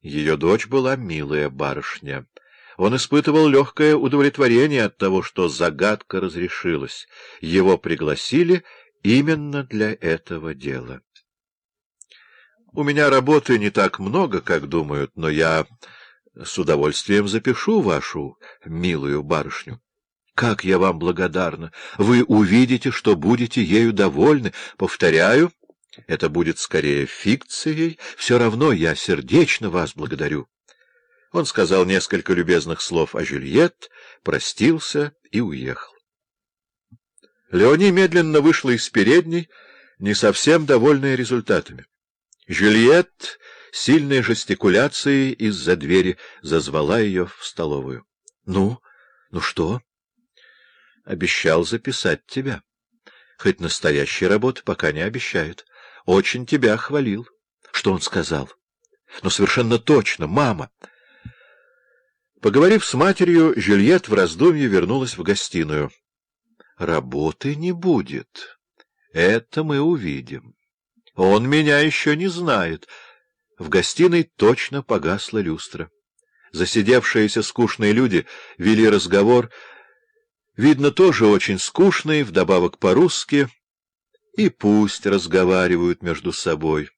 Ее дочь была милая барышня. Он испытывал легкое удовлетворение от того, что загадка разрешилась. Его пригласили именно для этого дела. У меня работы не так много, как думают, но я с удовольствием запишу вашу милую барышню. Как я вам благодарна! Вы увидите, что будете ею довольны. Повторяю, это будет скорее фикцией. Все равно я сердечно вас благодарю. Он сказал несколько любезных слов о Жюльет, простился и уехал. Леони медленно вышла из передней, не совсем довольная результатами. Жюльет сильной жестикуляцией из-за двери зазвала ее в столовую. — Ну, ну что? — Обещал записать тебя. Хоть настоящей работы пока не обещают. Очень тебя хвалил. Что он сказал? — Ну, совершенно точно, мама. Поговорив с матерью, Жюльет в раздумье вернулась в гостиную. — Работы не будет. Это мы увидим. Он меня еще не знает. В гостиной точно погасла люстра. Засидевшиеся скучные люди вели разговор, видно, тоже очень скучный, вдобавок по-русски, и пусть разговаривают между собой.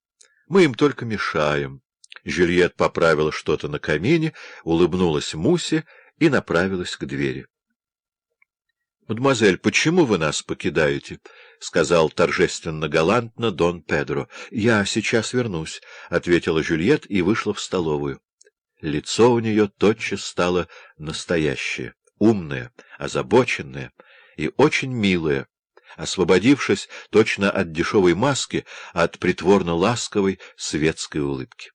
Мы им только мешаем. Жюльет поправила что-то на камине, улыбнулась Мусе и направилась к двери. — Мадемуазель, почему вы нас покидаете? — сказал торжественно-галантно Дон Педро. — Я сейчас вернусь, — ответила Жюльет и вышла в столовую. Лицо у нее тотчас стало настоящее, умное, озабоченное и очень милое, освободившись точно от дешевой маски, от притворно-ласковой светской улыбки.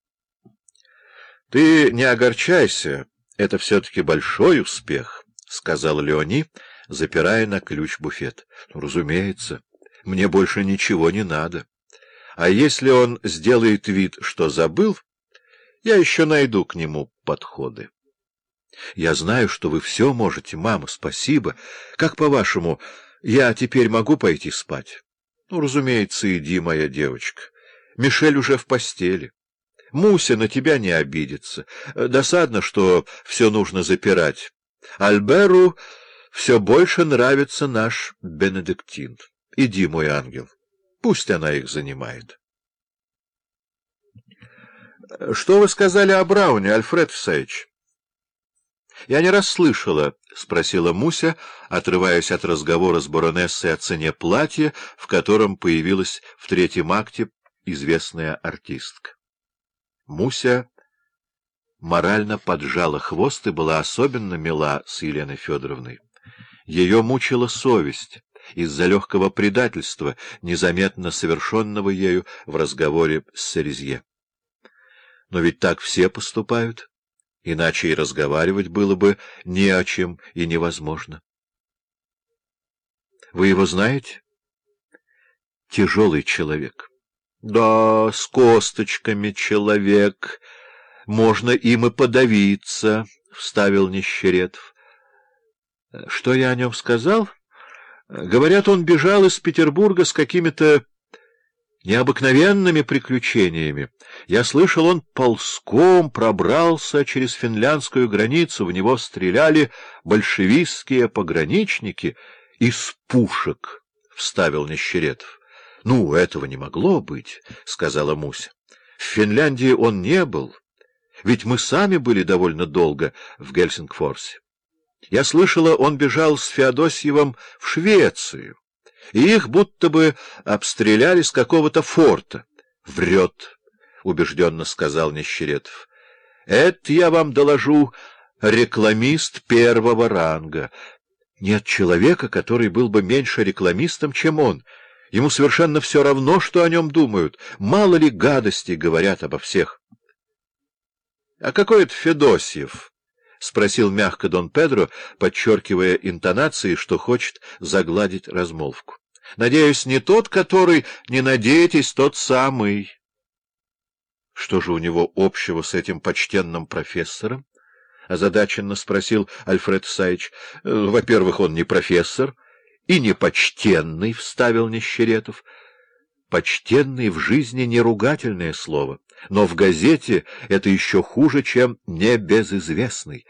— Ты не огорчайся, это все-таки большой успех, — сказал Леони, запирая на ключ буфет. — Ну, разумеется, мне больше ничего не надо. А если он сделает вид, что забыл, я еще найду к нему подходы. Я знаю, что вы все можете, мама, спасибо. Как по-вашему, я теперь могу пойти спать? Ну, разумеется, иди, моя девочка. Мишель уже в постели. Муся на тебя не обидится. Досадно, что все нужно запирать. Альберу все больше нравится наш Бенедиктин. Иди, мой ангел, пусть она их занимает. — Что вы сказали о Брауне, Альфред Всевич? — Я не расслышала, — спросила Муся, отрываясь от разговора с баронессой о цене платья, в котором появилась в третьем акте известная артистка. Муся морально поджала хвост и была особенно мила с Еленой Федоровной. Ее мучила совесть из-за легкого предательства, незаметно совершенного ею в разговоре с Серезье. Но ведь так все поступают, иначе и разговаривать было бы не о чем и невозможно. Вы его знаете? Тяжелый человек. Да, с косточками человек. Можно им и подавиться, — вставил Нищеретов. Что я о нем сказал? Говорят, он бежал из Петербурга с какими-то необыкновенными приключениями. Я слышал, он ползком пробрался через финляндскую границу, в него стреляли большевистские пограничники из пушек, — вставил Нищеретов. — Ну, этого не могло быть, — сказала Муся. — В Финляндии он не был, ведь мы сами были довольно долго в Гельсингфорсе. Я слышала, он бежал с Феодосьевым в Швецию, и их будто бы обстреляли с какого-то форта. — Врет, — убежденно сказал Нищеретов. — Это, я вам доложу, рекламист первого ранга. Нет человека, который был бы меньше рекламистом, чем он. Ему совершенно все равно, что о нем думают. Мало ли гадостей говорят обо всех. — А какой это Федосьев? — спросил мягко Дон Педро, подчеркивая интонацией, что хочет загладить размолвку. — Надеюсь, не тот, который... Не надейтесь, тот самый. — Что же у него общего с этим почтенным профессором? — озадаченно спросил Альфред Саич. — Во-первых, он не профессор и не почтенный, — вставил Нищеретов. Почтенный в жизни не ругательное слово, но в газете это еще хуже, чем небезызвестный.